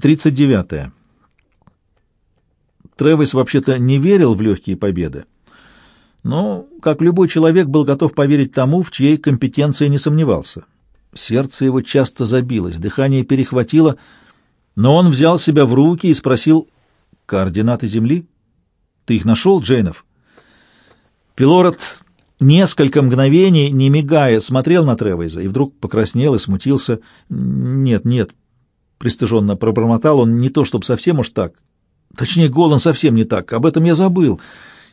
39. Тревис вообще-то не верил в легкие победы, но, как любой человек, был готов поверить тому, в чьей компетенции не сомневался. Сердце его часто забилось, дыхание перехватило, но он взял себя в руки и спросил «Координаты Земли? Ты их нашел, Джейнов?» Пилород несколько мгновений, не мигая, смотрел на Тревейза и вдруг покраснел и смутился. «Нет, нет», — пристыженно пробормотал он, — «не то, чтобы совсем уж так. Точнее, Голан совсем не так, об этом я забыл.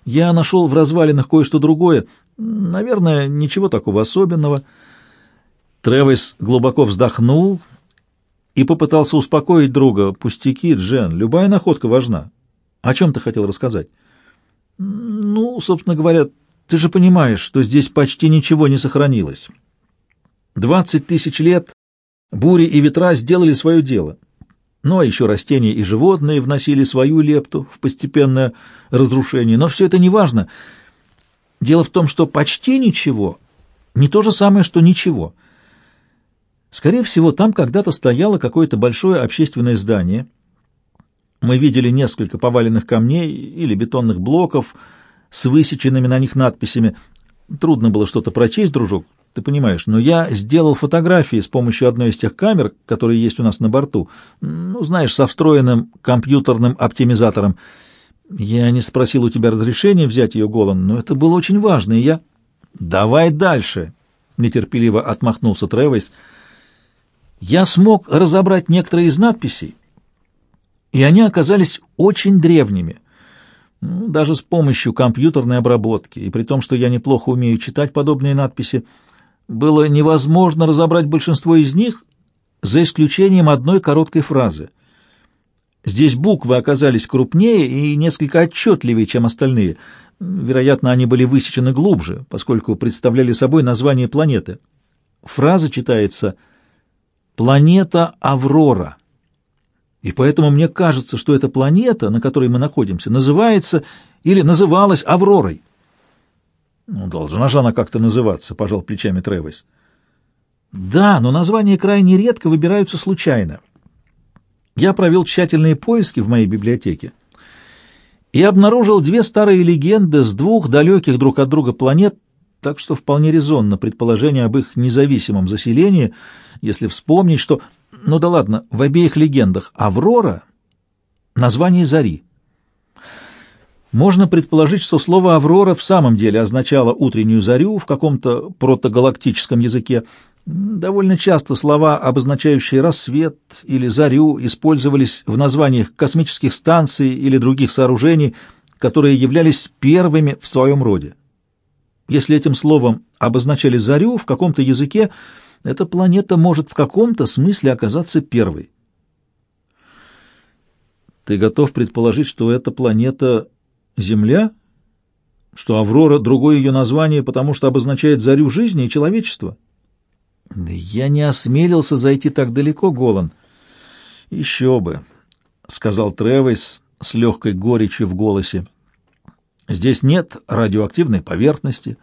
Я нашел в развалинах кое-что другое. Наверное, ничего такого особенного». Тревис глубоко вздохнул и попытался успокоить друга. «Пустяки, Джен, любая находка важна. О чем ты хотел рассказать?» «Ну, собственно говоря, ты же понимаешь, что здесь почти ничего не сохранилось. Двадцать тысяч лет бури и ветра сделали свое дело. Ну, а еще растения и животные вносили свою лепту в постепенное разрушение. Но все это не важно. Дело в том, что почти ничего не то же самое, что ничего. Скорее всего, там когда-то стояло какое-то большое общественное здание. Мы видели несколько поваленных камней или бетонных блоков — с высеченными на них надписями. Трудно было что-то прочесть, дружок, ты понимаешь, но я сделал фотографии с помощью одной из тех камер, которые есть у нас на борту, ну, знаешь, со встроенным компьютерным оптимизатором. Я не спросил у тебя разрешения взять ее голым, но это было очень важно, и я... «Давай дальше!» — нетерпеливо отмахнулся Тревис. «Я смог разобрать некоторые из надписей, и они оказались очень древними». Ну, даже с помощью компьютерной обработки, и при том, что я неплохо умею читать подобные надписи, было невозможно разобрать большинство из них, за исключением одной короткой фразы. Здесь буквы оказались крупнее и несколько отчетливее, чем остальные. Вероятно, они были высечены глубже, поскольку представляли собой название планеты. Фраза читается «Планета Аврора». И поэтому мне кажется, что эта планета, на которой мы находимся, называется или называлась Авророй. Ну, должна же она как-то называться, пожал плечами Тревис. Да, но названия крайне редко выбираются случайно. Я провел тщательные поиски в моей библиотеке и обнаружил две старые легенды с двух далеких друг от друга планет, так что вполне резонно предположение об их независимом заселении, если вспомнить, что ну да ладно, в обеих легендах Аврора — название зари. Можно предположить, что слово «аврора» в самом деле означало утреннюю зарю в каком-то протогалактическом языке. Довольно часто слова, обозначающие рассвет или зарю, использовались в названиях космических станций или других сооружений, которые являлись первыми в своем роде. Если этим словом обозначали зарю в каком-то языке, эта планета может в каком-то смысле оказаться первой. Ты готов предположить, что эта планета Земля? Что Аврора — другое ее название, потому что обозначает зарю жизни и человечества? Да я не осмелился зайти так далеко, Голан. Еще бы, — сказал Тревис с легкой горечью в голосе. Здесь нет радиоактивной поверхности,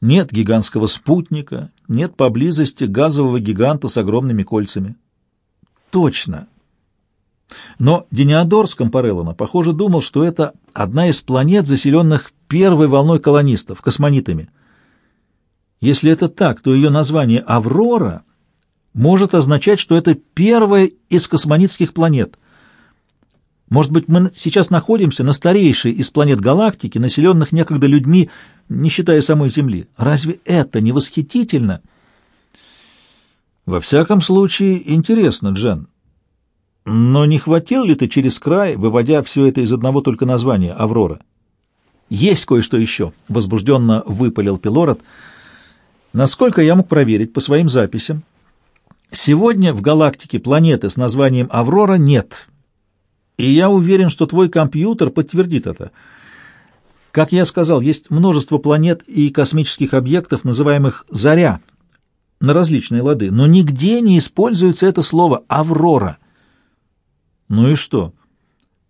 нет гигантского спутника, нет поблизости газового гиганта с огромными кольцами. Точно. Но Дениадор Скампареллона, похоже, думал, что это одна из планет, заселенных первой волной колонистов, космонитами. Если это так, то ее название «Аврора» может означать, что это первая из космонитских планет. Может быть, мы сейчас находимся на старейшей из планет галактики, населенных некогда людьми, не считая самой Земли. Разве это не восхитительно? Во всяком случае, интересно, Джен. Но не хватил ли ты через край, выводя все это из одного только названия «Аврора»? Есть кое-что еще, — возбужденно выпалил Пилород. Насколько я мог проверить по своим записям, сегодня в галактике планеты с названием «Аврора» нет. И я уверен, что твой компьютер подтвердит это — как я сказал, есть множество планет и космических объектов, называемых «заря», на различные лады, но нигде не используется это слово «аврора». Ну и что?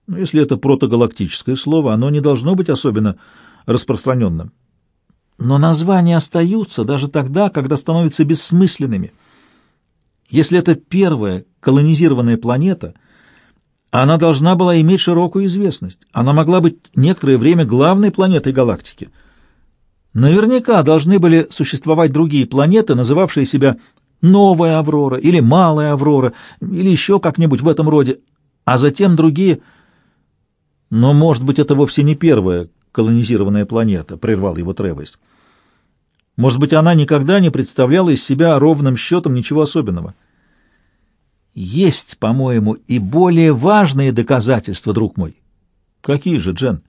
Ну, если это протогалактическое слово, оно не должно быть особенно распространенным. Но названия остаются даже тогда, когда становятся бессмысленными. Если это первая колонизированная планета — Она должна была иметь широкую известность. Она могла быть некоторое время главной планетой галактики. Наверняка должны были существовать другие планеты, называвшие себя «Новая Аврора» или «Малая Аврора» или еще как-нибудь в этом роде, а затем другие. Но, может быть, это вовсе не первая колонизированная планета, — прервал его Тревойс. Может быть, она никогда не представляла из себя ровным счетом ничего особенного. Есть, по-моему, и более важные доказательства, друг мой. Какие же, Джен?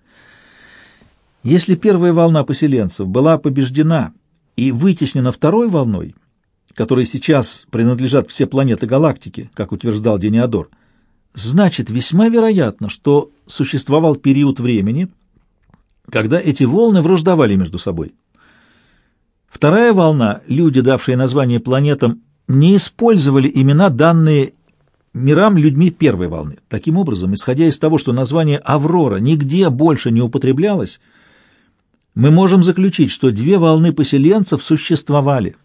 Если первая волна поселенцев была побеждена и вытеснена второй волной, которой сейчас принадлежат все планеты галактики, как утверждал Дениадор, значит, весьма вероятно, что существовал период времени, когда эти волны враждовали между собой. Вторая волна, люди, давшие название планетам, не использовали имена, данные мирам людьми первой волны. Таким образом, исходя из того, что название «Аврора» нигде больше не употреблялось, мы можем заключить, что две волны поселенцев существовали,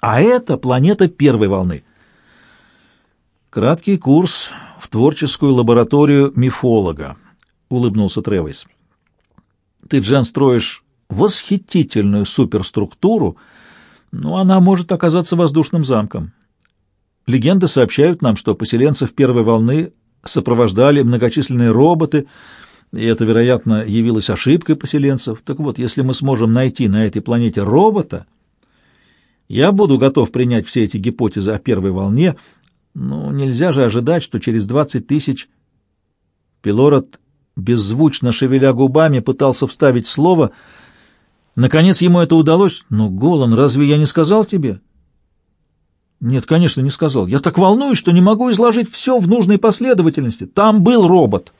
а это планета первой волны. Краткий курс в творческую лабораторию мифолога, улыбнулся Тревис. Ты, Джен, строишь восхитительную суперструктуру, но она может оказаться воздушным замком. Легенды сообщают нам, что поселенцев первой волны сопровождали многочисленные роботы, и это, вероятно, явилось ошибкой поселенцев. Так вот, если мы сможем найти на этой планете робота, я буду готов принять все эти гипотезы о первой волне, но нельзя же ожидать, что через двадцать тысяч... Пилород, беззвучно шевеля губами, пытался вставить слово. Наконец ему это удалось. «Но, Голан, разве я не сказал тебе?» «Нет, конечно, не сказал. Я так волнуюсь, что не могу изложить все в нужной последовательности. Там был робот».